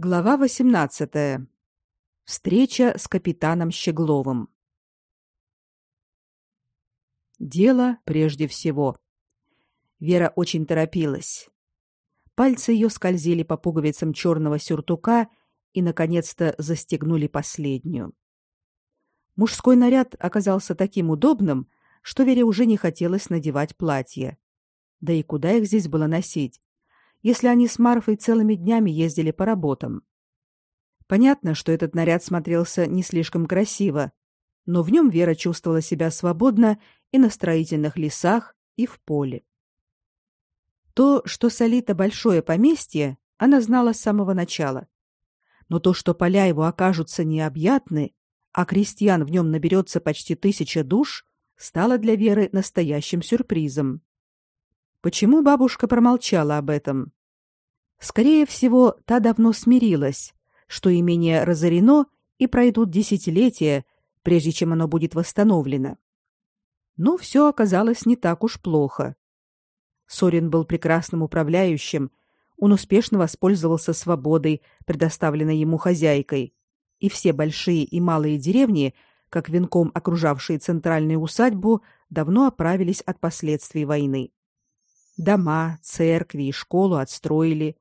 Глава 18. Встреча с капитаном Щегловым. Дело прежде всего. Вера очень торопилась. Пальцы ее скользили по пуговицам черного сюртука и наконец-то застегнули последнюю. Мужской наряд оказался таким удобным, что Вере уже не хотелось надевать платье. Да и куда их здесь было носить? Если они с Марфой целыми днями ездили по работам. Понятно, что этот наряд смотрелся не слишком красиво, но в нем Вера чувствовала себя свободно и на строительных лесах, и в поле. То, что Солита большое поместье, она знала с самого начала. Но то, что поля его окажутся необъятны, а крестьян в нем наберется почти тысяча душ, стало для Веры настоящим сюрпризом. Почему бабушка промолчала об этом? Скорее всего, та давно смирилась, что имение разорено и пройдут десятилетия, прежде чем оно будет восстановлено. Но все оказалось не так уж плохо. Сорин был прекрасным управляющим, он успешно воспользовался свободой, предоставленной ему хозяйкой, и все большие и малые деревни, как венком окружавшие центральную усадьбу, давно оправились от последствий войны. Дома, церкви и школу отстроили,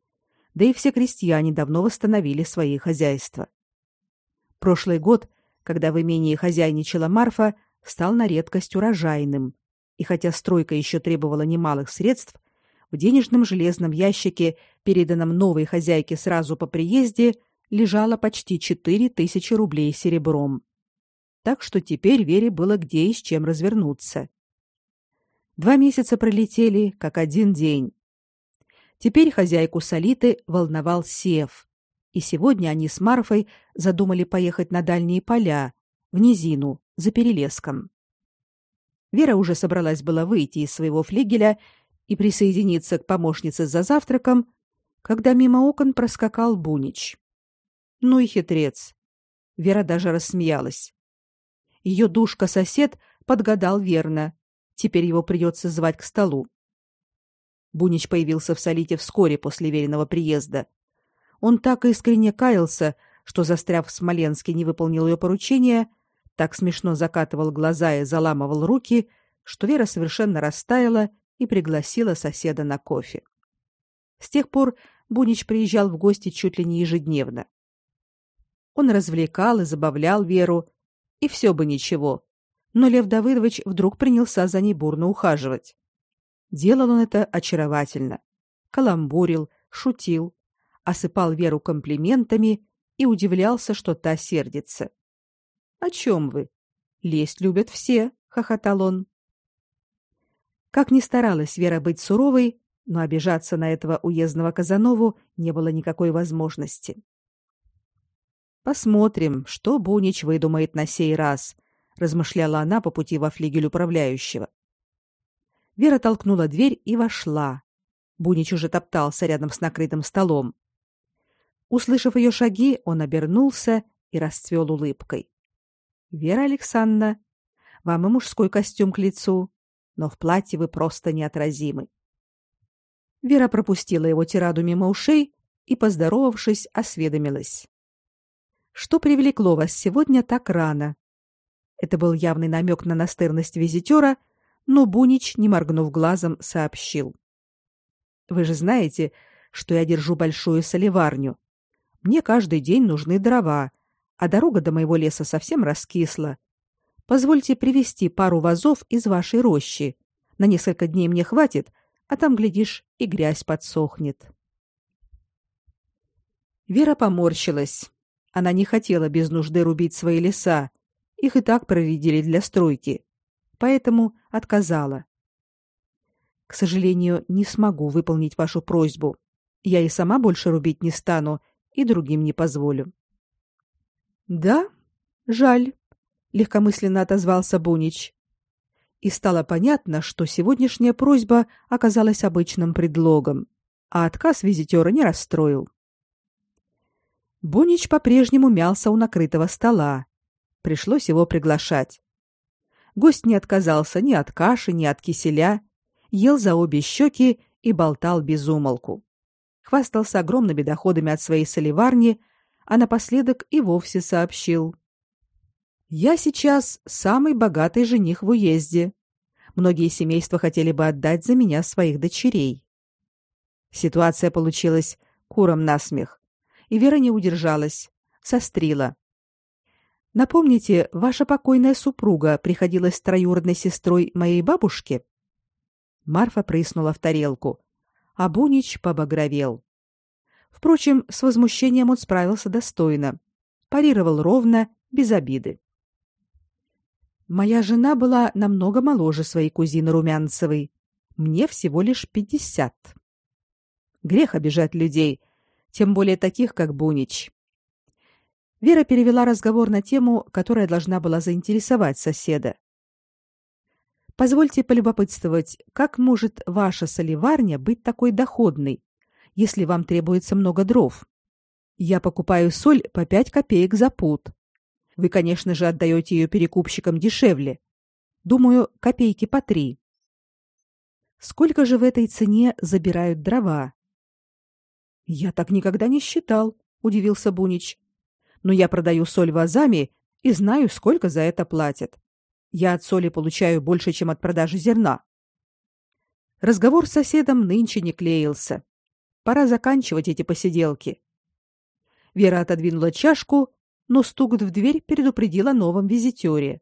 да и все крестьяне давно восстановили свои хозяйства. Прошлый год, когда в имении хозяйничала Марфа, стал на редкость урожайным, и хотя стройка еще требовала немалых средств, в денежном железном ящике, переданном новой хозяйке сразу по приезде, лежало почти четыре тысячи рублей серебром. Так что теперь Вере было где и с чем развернуться. Два месяца пролетели, как один день. Теперь хозяйку Солиты волновал сев, и сегодня они с Марфой задумали поехать на дальние поля, в низину, за перелеском. Вера уже собралась была выйти из своего флигеля и присоединиться к помощнице за завтраком, когда мимо окон проскакал Бунич. Ну и хитрец. Вера даже рассмеялась. Ее душка-сосед подгадал верно Теперь его придется звать к столу. Бунич появился в Солите вскоре после веренного приезда. Он так искренне каялся, что застряв в Смоленске не выполнил ее поручение, так смешно закатывал глаза и заламывал руки, что Вера совершенно растаяла и пригласила соседа на кофе. С тех пор Бунич приезжал в гости чуть ли не ежедневно. Он развлекал и забавлял Веру, и все бы ничего, но Лев Давыдович вдруг принялся за ней бурно ухаживать. Делал он это очаровательно. Каламбурил, шутил, осыпал Веру комплиментами и удивлялся, что та сердится. «О чем вы? Лесть любят все», — хохотал он. Как ни старалась Вера быть суровой, но обижаться на этого уездного Казанову не было никакой возможности. Посмотрим, что Бунич выдумает на сей раз, размышляла она по пути во флигель управляющего. Вера толкнула дверь и вошла. Бунич уже топтался рядом с накрытым столом. Услышав ее шаги, он обернулся и расцвел улыбкой. Вера Александровна, вам и мужской костюм к лицу, но в платье вы просто неотразимы. Вера пропустила его тираду мимо ушей и, поздоровавшись, осведомилась: Что привлекло вас сегодня так рано? Это был явный намек на настырность визитера, но Бунич, не моргнув глазом, сообщил: Вы же знаете, что я держу большую солеварню. Мне каждый день нужны дрова, а дорога до моего леса совсем раскисла. Позвольте привезти пару вазов из вашей рощи. На несколько дней мне хватит, а там глядишь, и грязь подсохнет. Вера поморщилась. Она не хотела без нужды рубить свои леса, их и так проредили для стройки. Поэтому отказала. К сожалению, не смогу выполнить вашу просьбу. Я и сама больше рубить не стану, и другим не позволю. Да? Жаль, легкомысленно отозвался Бунич. И стало понятно, что сегодняшняя просьба оказалась обычным предлогом, а отказ визитера не расстроил. Бунич по-прежнему мялся у накрытого стола, пришлось его приглашать. Гость не отказался ни от каши, ни от киселя, ел за обе щеки и болтал без умолку. хвастался огромными доходами от своей солеварни, а напоследок и вовсе сообщил: "Я сейчас самый богатый жених в уезде. Многие семейства хотели бы отдать за меня своих дочерей". Ситуация получилась куром насмех, и Вера не удержалась, сострила: Напомните, ваша покойная супруга приходилась троюродной сестрой моей бабушки? Марфа прыснула в тарелку, а Бунич побагровел. Впрочем, с возмущением он справился достойно. Парировал ровно, без обиды. Моя жена была намного моложе своей кузины Румянцевой. Мне всего лишь пятьдесят. Грех обижать людей, тем более таких, как Бунич. Вера перевела разговор на тему, которая должна была заинтересовать соседа. Позвольте полюбопытствовать, как может ваша соливарня быть такой доходной, если вам требуется много дров? Я покупаю соль по пять копеек за пуд. Вы, конечно же, отдаете ее перекупщикам дешевле. Думаю, копейки по три. Сколько же в этой цене забирают дрова? Я так никогда не считал, удивился Бунич но я продаю соль вазами и знаю, сколько за это платят. Я от соли получаю больше, чем от продажи зерна. Разговор с соседом нынче не клеился. Пора заканчивать эти посиделки. Вера отодвинула чашку, но стук в дверь предупредил о новом визитере.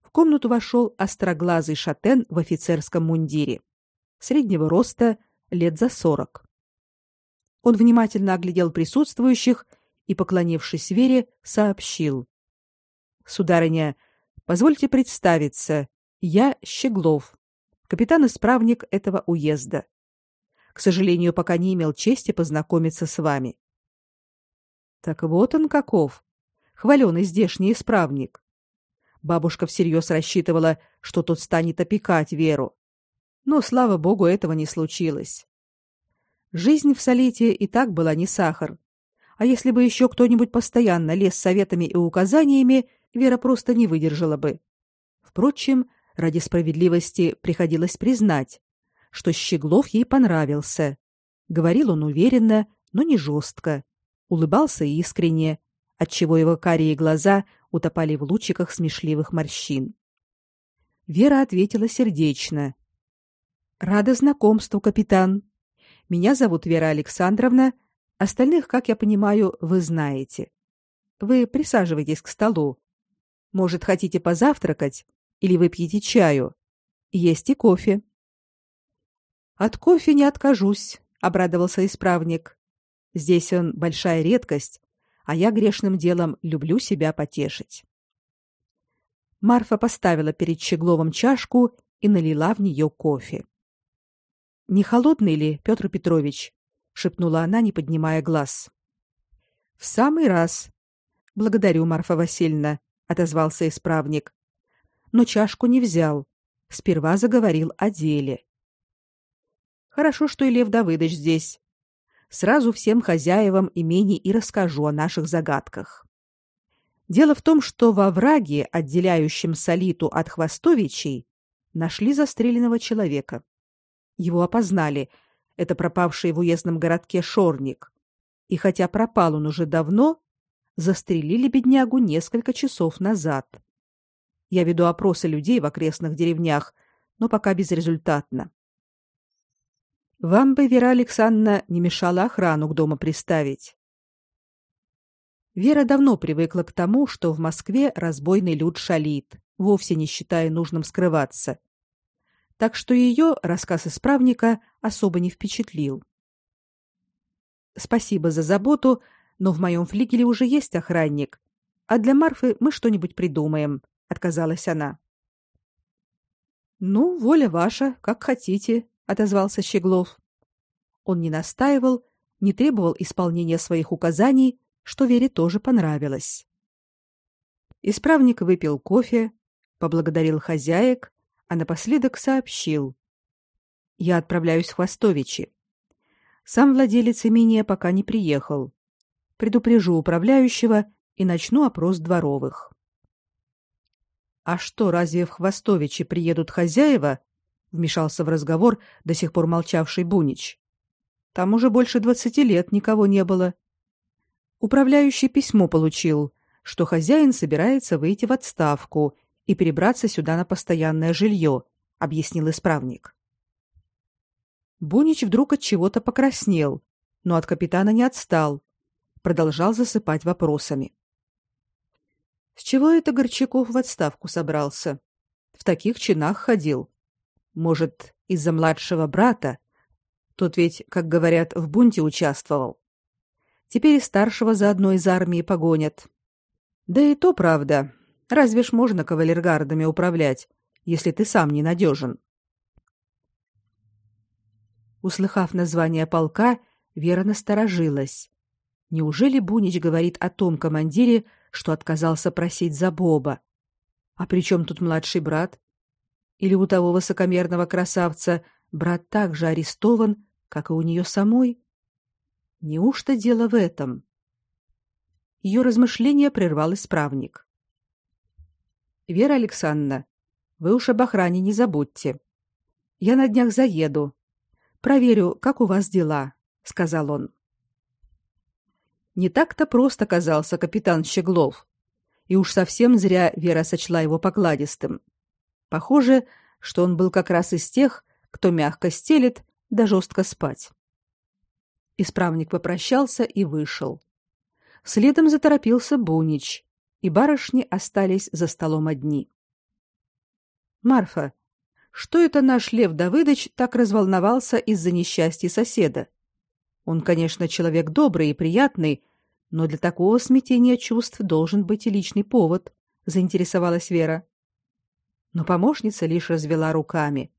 В комнату вошел остроглазый шатен в офицерском мундире. Среднего роста, лет за сорок. Он внимательно оглядел присутствующих и, поклонившись Вере, сообщил: "Сударыня, позвольте представиться. Я Щеглов, капитан-исправник этого уезда. К сожалению, пока не имел чести познакомиться с вами". Так вот он каков, хваленый здешний исправник. Бабушка всерьез рассчитывала, что тот станет опекать Веру. Но, слава богу, этого не случилось. Жизнь в Солите и так была не сахар, а если бы еще кто-нибудь постоянно лез советами и указаниями, Вера просто не выдержала бы. Впрочем, ради справедливости приходилось признать, что Щеглов ей понравился. Говорил он уверенно, но не жестко. Улыбался искренне, отчего его карие глаза утопали в лучиках смешливых морщин. Вера ответила сердечно. «Рада знакомству, капитан. Меня зовут Вера Александровна, Остальных, как я понимаю, вы знаете. Вы присаживайтесь к столу. Может, хотите позавтракать или выпьете чаю? Есть и кофе. От кофе не откажусь, обрадовался исправник. Здесь он большая редкость, а я грешным делом люблю себя потешить. Марфа поставила перед Щегловым чашку и налила в нее кофе. Не холодный ли, Петр Петрович? Шепнула она, не поднимая глаз. В самый раз. Благодарю, Марфа Васильевна, отозвался исправник. Но чашку не взял. Сперва заговорил о деле. Хорошо, что и Лев Давыдович здесь. Сразу всем хозяевам имени и расскажу о наших загадках. Дело в том, что во враге, отделяющем Солиту от Хвостовичей, нашли застреленного человека. Его опознали, это пропавший в уездном городке Шорник. И хотя пропал он уже давно, застрелили беднягу несколько часов назад. Я веду опросы людей в окрестных деревнях, но пока безрезультатно. Вам бы, Вера Александровна, не мешало охрану к дому приставить. Вера давно привыкла к тому, что в Москве разбойный люд шалит, вовсе не считая нужным скрываться так что ее рассказ исправника особо не впечатлил. Спасибо за заботу, но в моем флигеле уже есть охранник, а для Марфы мы что-нибудь придумаем, отказалась она. Ну, воля ваша, как хотите, отозвался Щеглов. Он не настаивал, не требовал исполнения своих указаний, что Вере тоже понравилось. Исправник выпил кофе, поблагодарил хозяек а напоследок сообщил: "Я отправляюсь в Хвостовичи. Сам владелец имения пока не приехал. Предупрежу управляющего и начну опрос дворовых". А что, разве в Хвостовичи приедут хозяева? вмешался в разговор до сих пор молчавший Бунич. Там уже больше двадцати лет никого не было. Управляющий письмо получил, что хозяин собирается выйти в отставку и перебраться сюда на постоянное жилье, объяснил исправник. Бунич вдруг от чего-то покраснел, но от капитана не отстал, продолжал засыпать вопросами. С чего это Горчаков в отставку собрался? В таких чинах ходил. Может, из-за младшего брата? Тот ведь, как говорят, в бунте участвовал. Теперь и старшего заодно из армии погонят. Да и то правда. Разве ж можно кавалергардами управлять, если ты сам не надежен? Услыхав название полка, Вера насторожилась. Неужели Бунич говорит о том командире, что отказался просить за Боба? А при чем тут младший брат? Или у того высокомерного красавца брат также арестован, как и у нее самой? Неужто дело в этом? Ее размышления прервал исправник. Вера Александровна, вы уж об охране не забудьте. Я на днях заеду, Проверю, как у вас дела, сказал он. Не так-то просто оказался капитан Щеглов. И уж совсем зря Вера сочла его покладистым. Похоже, что он был как раз из тех, кто мягко стелет, да жестко спать. Исправник попрощался и вышел. Следом заторопился Бунич, и барышни остались за столом одни. Марфа, что это наш Лев Давыдович так разволновался из-за несчастья соседа? Он, конечно, человек добрый и приятный, но для такого смятения чувств должен быть и личный повод, заинтересовалась Вера. Но помощница лишь развела руками.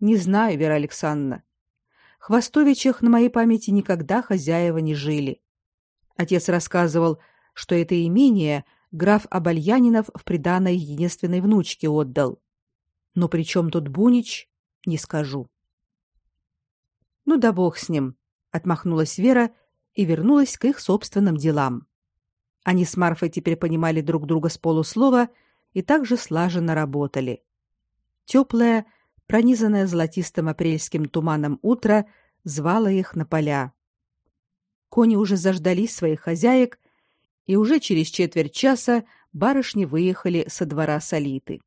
Не знаю, Вера Александровна. Хвостовичах на моей памяти никогда хозяева не жили. Отец рассказывал, что это имение граф Абальянинов в приданое единственной внучке отдал. Но при чем тут Бунич, не скажу. Ну да бог с ним, отмахнулась Вера и вернулась к их собственным делам. Они с Марфой теперь понимали друг друга с полуслова и также слаженно работали. Теплое, пронизанное золотистым апрельским туманом утро звало их на поля. Кони уже заждались своих хозяек, и уже через четверть часа барышни выехали со двора Солиты.